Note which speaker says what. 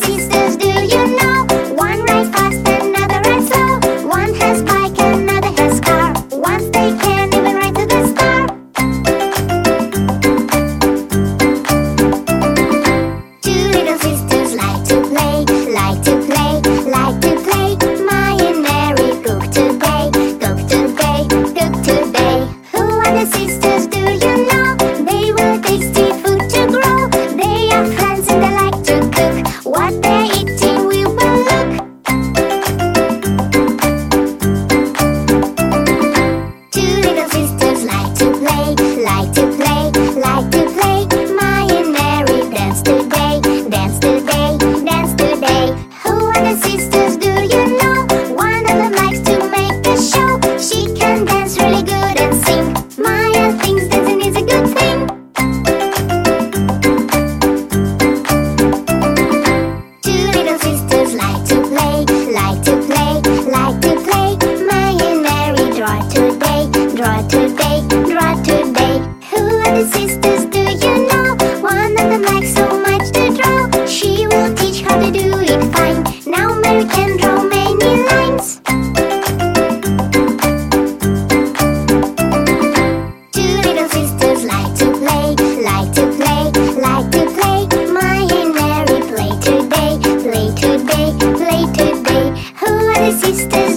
Speaker 1: sisters do. today, draw today. Who are the sisters do you know? One of them likes so much to draw. She will teach how to do it fine. Now Mary can draw many lines. Two little sisters like to play, like to play, like to play. My Mary play today, play today, play today. Who are the sisters?